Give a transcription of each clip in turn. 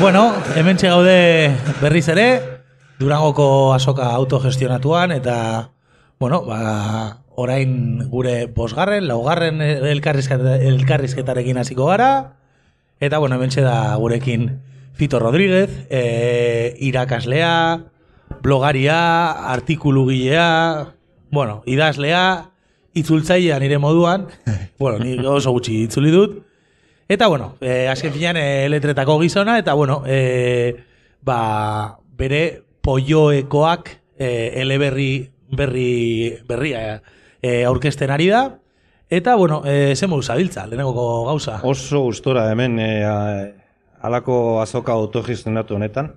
Bueno, hemen gaude berriz ere, Durangoko azoka autogestionatuan, eta, bueno, ba, orain gure bosgarren, laugarren elkarrizketarekin hasiko gara, eta, bueno, hemen da gurekin Fito Rodríguez, e, irakaslea, blogaria, artikulu gilea, bueno, idazlea, itzultzaia nire moduan, bueno, ni oso gutxi itzuli dut, Eta, bueno, eh, azken finean eh, letretako gizona, eta, bueno, eh, ba, bere polloekoak eh, eleberri berri, berria eh, aurkesten ari da. Eta, bueno, eh, zen modu zabiltza, lehenengo gauza. Oso gustora hemen eh, alako azoka autogestionatu honetan.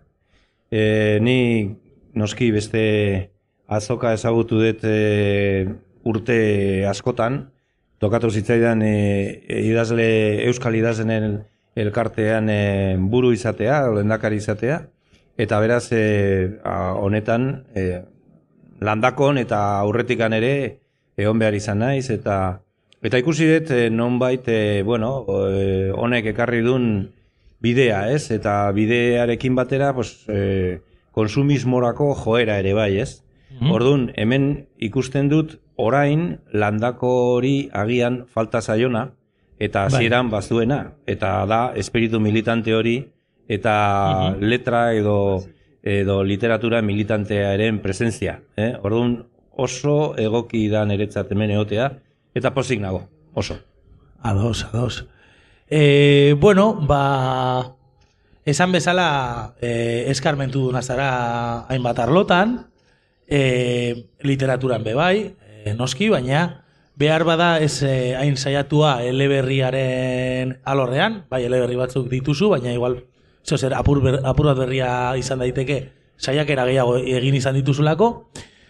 Eh, ni noski beste azoka ezagutu dut eh, urte askotan, tokatu zitzaidan e, idazle euskal idazenen elkartean e, buru izatea, lendakari izatea, eta beraz e, honetan e, landakon eta aurretikan ere egon behar izan naiz, eta eta ikusi dut e, nonbait e, bueno, e, honek ekarri duen bidea, ez? Eta bidearekin batera, pues, e, konsumismorako joera ere bai, ez? Mm Orduan, hemen ikusten dut orain landako hori agian falta zaiona eta bai. hasieran bazuena eta da espiritu militante hori eta mhm. letra edo edo literatura militantearen presentzia, eh? Orduan oso egoki da niretzat hemen egotea eta pozik nago, oso. Ados, ados. Eh, bueno, ba esan bezala eh, eskarmentu nazara hainbat arlotan, eh, literaturan bebai, e, noski, baina behar bada ez e, hain saiatua eleberriaren alorrean, bai eleberri batzuk dituzu, baina igual zeo zer apur, ber, apur bat berria izan daiteke saiakera gehiago egin izan dituzulako.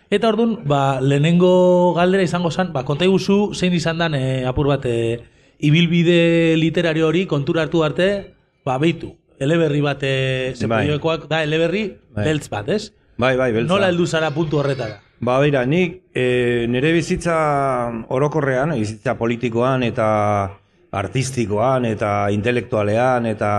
Eta orduan, ba, lehenengo galdera izango zen, ba, konta iguzu zein izan dan e, apur bat e, ibilbide literario hori kontura hartu arte, ba, behitu. Eleberri bat, e, bai. da eleberri bai. beltz bat, ez? Bai, bai, beltza. Nola heldu zara puntu horretara? Ba, beira, nik e, nire bizitza orokorrean, bizitza politikoan eta artistikoan eta intelektualean eta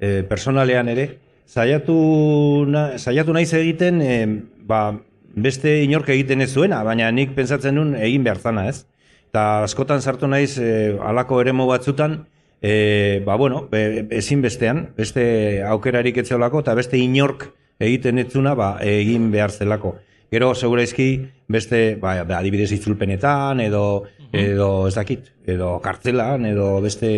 e, personalean ere, saiatu, na, saiatu naiz egiten, e, ba, beste inork egiten ez zuena, baina nik pensatzen nun egin behar zana, ez? Eta askotan sartu naiz e, alako eremo batzutan, e, ba, bueno, be, ezin bestean, beste aukerarik etzeolako, eta beste inork egiten ez zuna, ba, egin behar zelako. Gero, seguraizki, beste, ba, ba, adibidez itzulpenetan, edo, edo, ez dakit, edo kartzelan, edo beste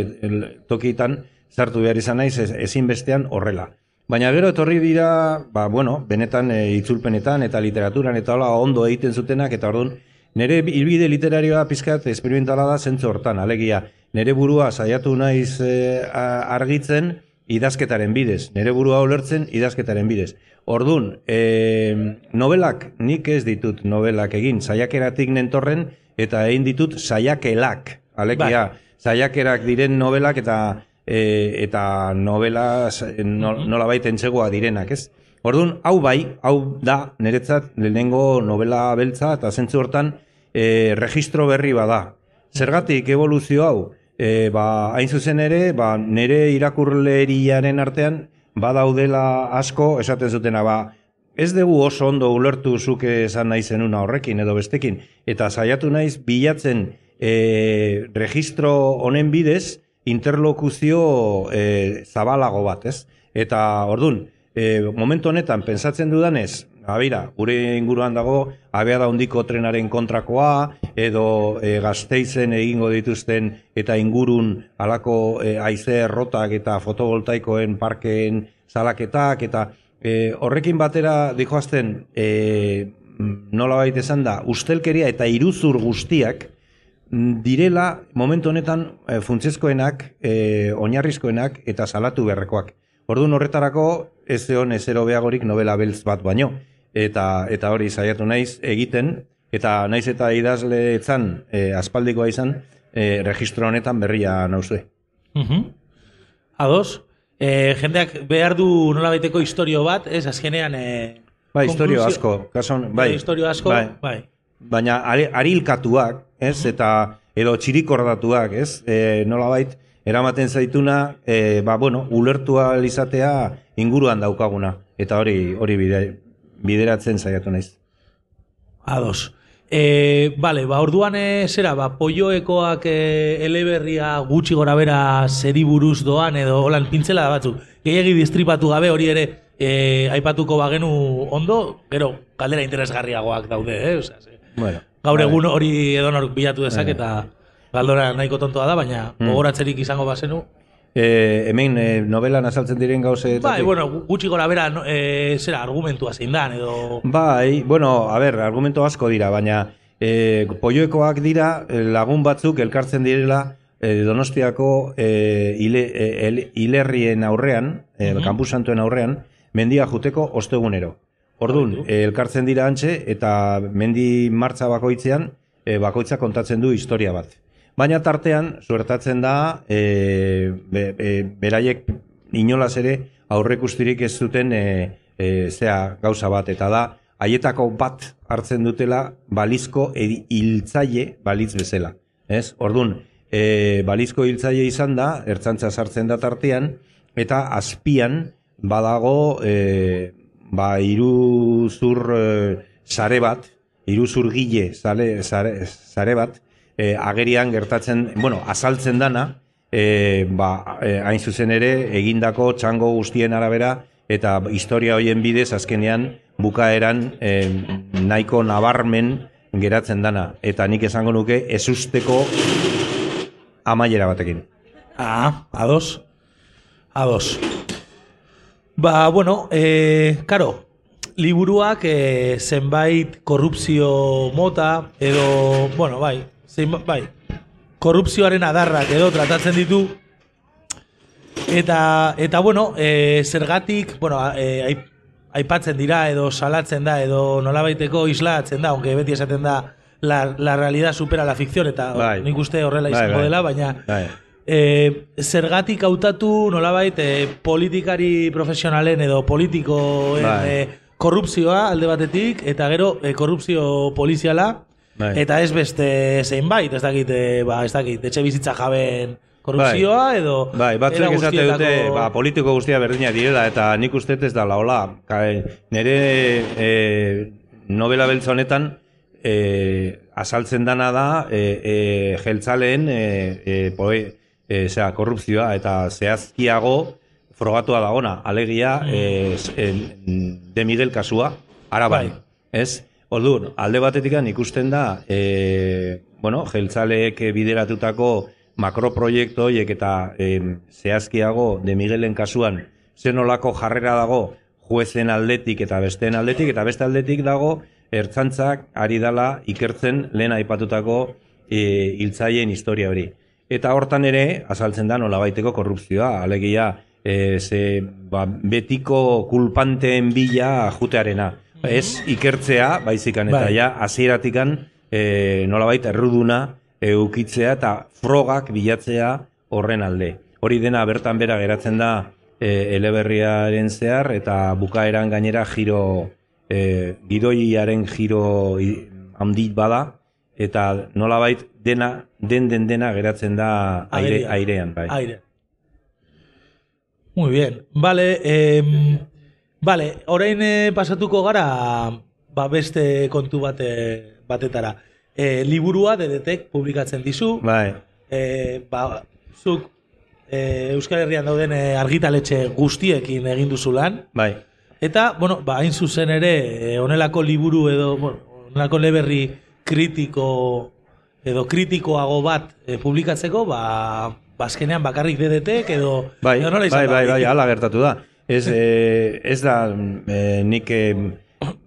tokitan, sartu behar izan naiz, ezin bestean horrela. Baina gero etorri dira, ba, bueno, benetan e, itzulpenetan eta literaturan eta hola ondo egiten zutenak, eta orduan, nire hilbide literarioa pizkat esperimentala da zentzu hortan, alegia, nire burua saiatu naiz e, argitzen, idazketaren bidez, nire burua ulertzen idazketaren bidez. Ordun, e, novelak nik ez ditut novelak egin, saiakeratik nentorren eta egin ditut saiakelak. Alekia, bai. saiakerak diren novelak eta e, eta novela no, nola baiten direnak, ez? Orduan, hau bai, hau da, niretzat, lehenengo novela beltza, eta zentzu hortan, e, registro berri bada. Zergatik evoluzio hau, e, ba, hain zuzen ere, ba, nire irakurleriaren artean, badaudela asko esaten zutena ba ez dugu oso ondo ulertu zuke esan nahi zenuna horrekin edo bestekin eta saiatu naiz bilatzen e, registro honen bidez interlokuzio e, zabalago bat, ez? Eta ordun, e, momentu honetan pentsatzen dudanez, Abira, gure inguruan dago, abea da hondiko trenaren kontrakoa, edo e, gazteizen egingo dituzten eta ingurun alako e, aize errotak eta fotovoltaikoen parkeen zalaketak, eta e, horrekin batera dijoazten e, nola baita esan da, ustelkeria eta iruzur guztiak direla momentu honetan e, funtzezkoenak, e, oinarrizkoenak eta salatu berrekoak. Orduan horretarako ez zeon ezero beagorik novela beltz bat baino eta eta hori saiatu naiz egiten eta naiz eta idazle etzan e, aspaldikoa izan e, registro honetan berria nauzue. Mhm. Ados, e, jendeak behar du nola baiteko historio bat, ez azkenean e, Bai, historio asko, kason, bai. Historio asko, bai. bai. Baina arilkatuak, ez, eta edo txirikordatuak, ez, e, nola bait, eramaten zaituna, e, ba, bueno, ulertu ahal izatea inguruan daukaguna. Eta hori hori bide, bideratzen saiatu naiz. Ados. E, vale, ba, orduan e, zera, ba, polloekoak e, eleberria gutxi gora bera zeri buruz doan edo holan pintzela da batzuk. Gehiagi distripatu gabe hori ere e, aipatuko bagenu ondo, gero, kaldera interesgarriagoak daude, eh? Osea, ze, Bueno, gaur egun hori edonor bilatu dezak eta galdora nahiko tontoa da, baina Mm. gogoratzerik izango bazenu. E, hemen e, novelan azaltzen diren gauze... Bai, bueno, gutxi gora bera, no, e, zera, argumentua zein dan, edo... Bai, bueno, a ber, argumento asko dira, baina e, poioekoak dira lagun batzuk elkartzen direla e, Donostiako e, ile, e, hilerrien aurrean, e, Mhm. kanpusantoen aurrean, mendia juteko ostegunero. Orduan, e, elkartzen dira antxe eta mendi martza bakoitzean e, bakoitza kontatzen du historia bat. Baina tartean, suertatzen da, e, be, e, beraiek inolaz ere aurrekustirik ez zuten e, e, zea gauza bat, eta da, haietako bat hartzen dutela balizko hiltzaile balitz bezala. Ez? Ordun, e, balizko hiltzaile izan da, ertzantza sartzen da tartean, eta azpian badago e, ba, iruzur e, sare bat, iruzur gile sare, sare, sare bat, e, agerian gertatzen, bueno, azaltzen dana, e, ba, e, hain zuzen ere, egindako txango guztien arabera, eta historia hoien bidez, azkenean, bukaeran e, nahiko nabarmen geratzen dana. Eta nik esango nuke, ezusteko amaiera batekin. Ah, ados. Ados. Ba, bueno, eh, karo, liburuak eh, zenbait korrupzio mota, edo, bueno, bai, zenbait, bai, korrupzioaren adarrak edo tratatzen ditu, eta, eta bueno, eh, zergatik, bueno, aip- aipatzen dira, edo salatzen da, edo nolabaiteko islatzen da, aunque beti esaten da, la, la realidad supera la ficción, eta Bai. nik uste horrela Bai, izango bai. dela, baina... Bai. E, zergatik hautatu nolabait e, politikari profesionalen edo politikoen Bai. e, korrupzioa alde batetik eta gero e, korrupzio poliziala Bai. eta ez beste zeinbait, ez dakit, e, ba, ez dakit, etxe bizitza jaben korrupzioa edo Bai, batzuek era esate dute, ba, politiko guztia berdina direla, eta nik uste ez da laola. Nere e, novela beltza honetan, e, azaltzen dana da, e, e, jeltzaleen e, e, poe, e, zera, korrupzioa, eta zehazkiago frogatua dagona, alegia e, e, de Miguel kasua, araban, Bai. ez? Orduan, alde batetik ikusten da, e, bueno, jeltzaleek bideratutako makroproiektu horiek eta e, zehazkiago de Miguelen kasuan zenolako jarrera dago juezen aldetik eta besteen aldetik eta beste aldetik dago ertzantzak ari dala ikertzen lehen aipatutako e, hiltzaileen historia hori. Eta hortan ere azaltzen da nolabaiteko korrupzioa, alegia e, ze, ba, betiko kulpanteen bila jutearena. Ez ikertzea, baizikan, eta Bai. ja hasieratikan e, nolabait erruduna eukitzea eta frogak bilatzea horren alde. Hori dena bertan bera geratzen da e, eleberriaren zehar eta bukaeran gainera giro e, gidoiaren giro handi bada eta nolabait dena den den dena geratzen da aire, airean bai. Aire. Muy bien. Vale, eh, vale, orain eh, pasatuko gara ba beste kontu bate, batetara. Eh, liburua dedetek publikatzen dizu. Bai. Eh, ba, zuk eh, Euskal Herrian dauden argitaletxe guztiekin egin duzu lan. Bai. Eta, bueno, ba, hain zuzen ere, honelako liburu edo, bueno, honelako leberri kritiko edo kritikoago bat eh, publikatzeko, ba, bazkenean bakarrik dedetek edo... Bai, edo bai, bai, hori? bai, ala gertatu da. Ez, eh, ez da eh, nik eh,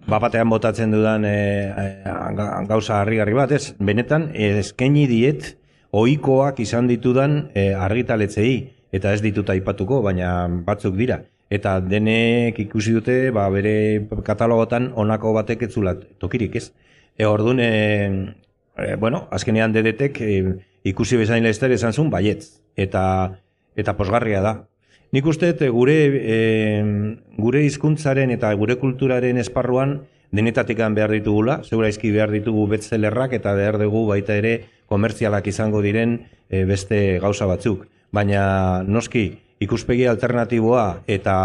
bapatean botatzen dudan ga- gauza harrigarri bat, ez, benetan eskaini diet ohikoak izan ditudan eh, argitaletzei, eta ez ditut aipatuko, baina batzuk dira. Eta denek ikusi dute, ba, bere katalogotan honako batek ez zula tokirik, ez? E, orduan, e, e, bueno, azkenean dedetek e, ikusi bezain lehester esan zuen baietz. Eta, eta posgarria da. Nik uste dut, e, gure, e, gure hizkuntzaren eta gure kulturaren esparruan denetatikan behar ditugula, seguraizki behar ditugu betzelerrak eta behar dugu baita ere komertzialak izango diren e, beste gauza batzuk. baina noski ikuspegi alternatiboa eta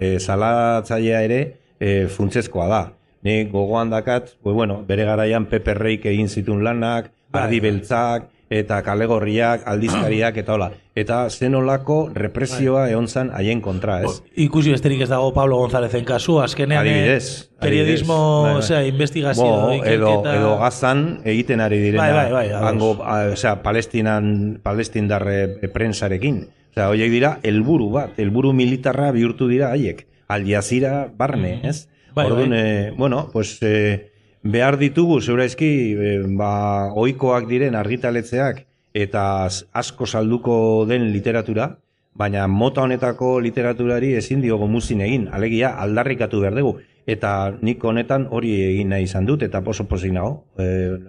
e, salatzailea ere e, funtsezkoa da. Ni gogoan dakat, pues bueno, bere garaian Pepe Reik egin zitun lanak, Bai. ardi beltzak, eta kalegorriak, aldizkariak, eta hola. Eta zenolako represioa Bai. egon zan haien kontra, ez? Ikusi besterik ez dago Pablo Gonzálezen kasu, azkenean eh, Adibidez, periodismo, adibidez, bai, bai. osea, investigazio, Bo, edo, ikerketa- edo gazan egiten ari direna Bai, bai, bai, hango, a, osea, palestinan, palestindar e, prensarekin. Osea, horiek dira, helburu bat, helburu militarra bihurtu dira haiek. Al Jazeera barne, ez? Bai, Orduan, bai. eh, bueno, pues, eh, behar ditugu, zeuraizki, eh, ba, oikoak diren argitaletzeak eta asko salduko den literatura, baina mota honetako literaturari ezin diogo muzin egin, alegia aldarrikatu behar dugu. Eta nik honetan hori egin nahi izan dut, eta oso pozik nago. E,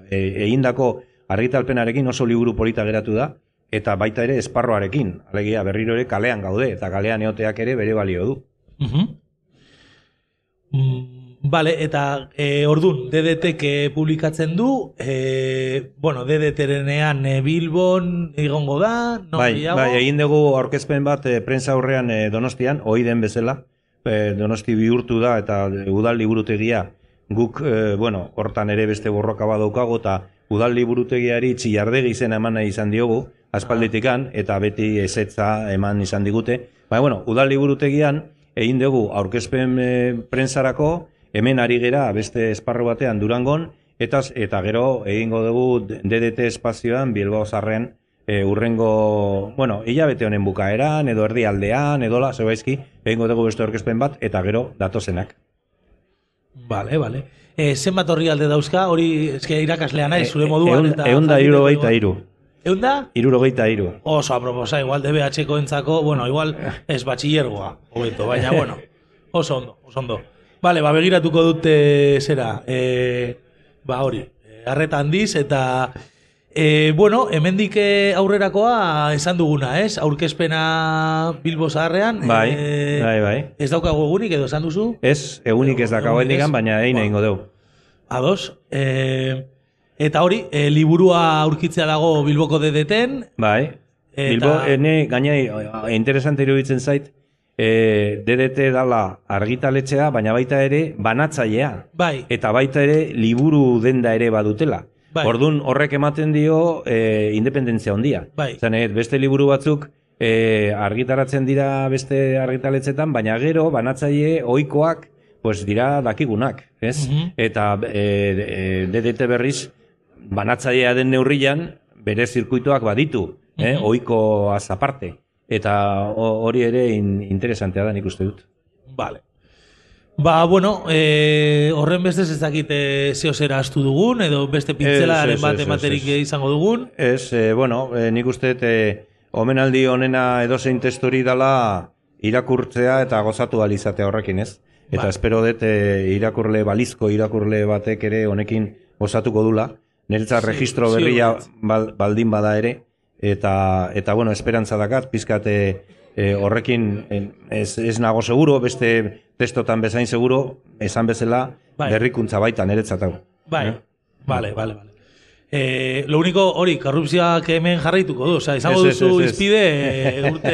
e, egindako argitalpenarekin oso liburu polita geratu da, eta baita ere esparroarekin, alegia berriro ere kalean gaude, eta kalean eoteak ere bere balio du. Mhm. Mm, Vale, eta e, ordun DDT publikatzen du, e, bueno, DDT-renean e, Bilbon egongo da, no bai, gehiago? bai, egin dugu aurkezpen bat e, prensa aurrean e, Donostian, ohi den bezala. E, Donosti bihurtu da eta e, udal liburutegia guk, e, bueno, hortan ere beste borroka bat daukago eta udal liburutegiari txillardegi izena eman nahi izan diogu, aspalditikan, eta beti ezetza eman izan digute. Baina, bueno, udal liburutegian egin dugu aurkezpen e, prensarako, hemen ari gera beste esparru batean Durangon, eta, eta gero egingo dugu DDT espazioan Bilbao zarren e, urrengo, bueno, hilabete honen bukaeran, edo erdialdean, edola, zebaizki, egingo dugu beste aurkezpen bat, eta gero datozenak. Vale, vale. E, zenbat horri alde dauzka, hori eske irakaslea nahi, zure moduan. Eun, eta eun da irurogeita igual. iru. Eun da? Irurogeita iru. Oso aproposa, igual DBH-ko entzako, bueno, igual ez batxillergoa, hobeto, baina, bueno, oso ondo, oso ondo. Vale, ba, begiratuko dute zera, e, ba, hori, e, arreta handiz, eta, e, bueno, hemendik eh, aurrerakoa esan duguna, ez? Aurkezpena Bilbo zaharrean, Bai, e, bai, bai. ez daukagu egunik edo esan duzu? Ez, egunik ez dakau Egunik baina egin Ba. egingo dugu. Ados, e, eta hori, e, liburua aurkitzea dago Bilboko dedeten, Bai. Eta- Bilbo, ene, gainai, interesante iruditzen zait, e, DDT dala argitaletxea, baina baita ere banatzailea. bai, Eta baita ere liburu denda ere badutela. Bai. Ordun horrek ematen dio e, independentzia handia. Bai. Zan, eh, beste liburu batzuk e, argitaratzen dira beste argitaletzetan, baina gero banatzaile ohikoak pues dira dakigunak, ez? Mhm. Eta e, e, DDT berriz banatzailea den neurrian bere zirkuitoak baditu, eh? Mhm. ohikoaz aparte. Eta ho- hori ere in, interesantea da nik uste dut. Vale. Ba, bueno, e, horren bestez ez dakite zeo zera astu dugun, edo beste pintzelaren bat ematerik izango dugun. Ez, e, bueno, e, nik uste e, omenaldi onena edozein testori dala irakurtzea eta gozatu alizatea horrekin, ez? Eta Bai. espero dut e, irakurle, balizko irakurle batek ere honekin gozatuko dula. Niretzat Sí, registro berria bal, baldin bada ere, eta, eta bueno, esperantza dakat, pizkat e, e, horrekin en, ez, ez nago seguro, beste testotan bezain seguro, esan bezala, Bai. berrikuntza baita niretzat hau. Bai, Eh? vale, vale, vale. Eh, lo único, hori, korrupzioak hemen jarraituko du, oza, izango duzu ez. izpide e, urte,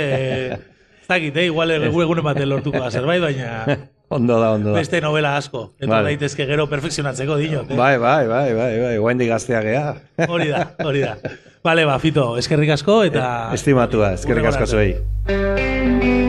ez dakit, eh, igual egun egunen baten lortuko da zerbait, baina Ondo da, ondo da. beste novela asko, eta Vale. daitezke gero perfekzionatzeko diot, eh? Bai, bai, bai, bai, bai, guaindik gaztea gea. hori da, hori da. Vale, ba, Fito, eskerrik asko, eta... Estimatua, eskerrik asko zuei.